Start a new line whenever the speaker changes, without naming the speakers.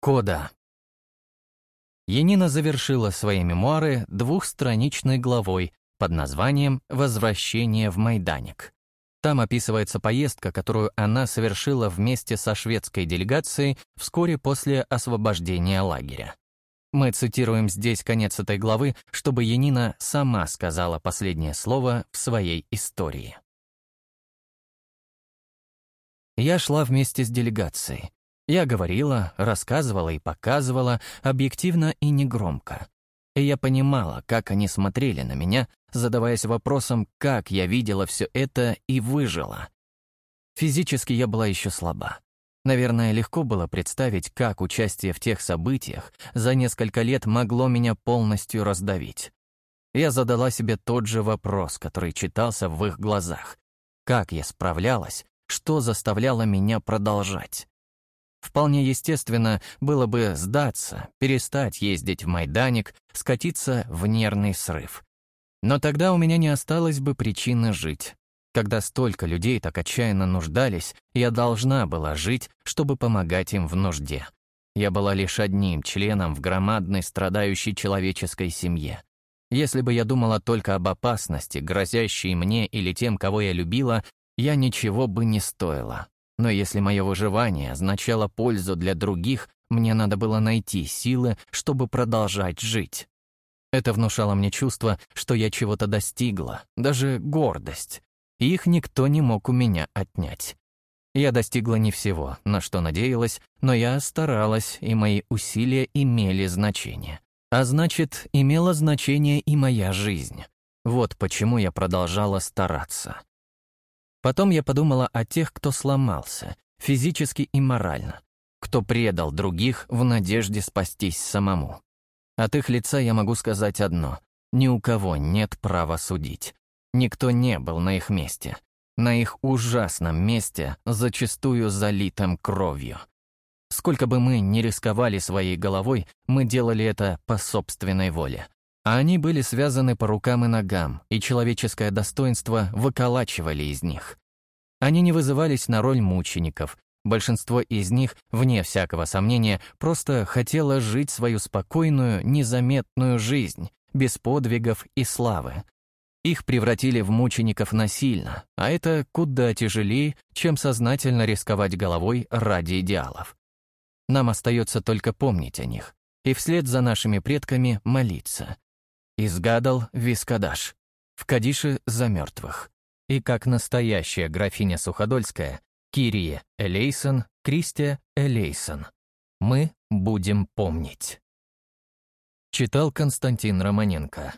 Кода. Янина завершила свои мемуары двухстраничной главой под названием «Возвращение в Майданик». Там описывается поездка, которую она совершила вместе со шведской делегацией вскоре после освобождения лагеря. Мы цитируем здесь конец этой главы, чтобы Янина сама сказала последнее слово в своей истории. Я шла вместе с делегацией. Я говорила, рассказывала и показывала, объективно и негромко. И я понимала, как они смотрели на меня, задаваясь вопросом, как я видела все это и выжила. Физически я была еще слаба. Наверное, легко было представить, как участие в тех событиях за несколько лет могло меня полностью раздавить. Я задала себе тот же вопрос, который читался в их глазах. Как я справлялась, что заставляло меня продолжать? Вполне естественно было бы сдаться, перестать ездить в Майданик, скатиться в нервный срыв. Но тогда у меня не осталось бы причины жить. Когда столько людей так отчаянно нуждались, я должна была жить, чтобы помогать им в нужде. Я была лишь одним членом в громадной страдающей человеческой семье. Если бы я думала только об опасности, грозящей мне или тем, кого я любила, я ничего бы не стоила. Но если мое выживание означало пользу для других, мне надо было найти силы, чтобы продолжать жить. Это внушало мне чувство, что я чего-то достигла, даже гордость. И их никто не мог у меня отнять. Я достигла не всего, на что надеялась, но я старалась, и мои усилия имели значение. А значит, имела значение и моя жизнь. Вот почему я продолжала стараться. Потом я подумала о тех, кто сломался, физически и морально, кто предал других в надежде спастись самому. От их лица я могу сказать одно — ни у кого нет права судить. Никто не был на их месте. На их ужасном месте, зачастую залитым кровью. Сколько бы мы ни рисковали своей головой, мы делали это по собственной воле. А они были связаны по рукам и ногам, и человеческое достоинство выколачивали из них. Они не вызывались на роль мучеников. Большинство из них, вне всякого сомнения, просто хотело жить свою спокойную, незаметную жизнь, без подвигов и славы. Их превратили в мучеников насильно, а это куда тяжелее, чем сознательно рисковать головой ради идеалов. Нам остается только помнить о них и вслед за нашими предками молиться. Изгадал Вискадаш. В Кадише за мертвых. И как настоящая графиня Суходольская, Кирия Элейсон, Кристия Элейсон. Мы будем помнить. Читал Константин Романенко.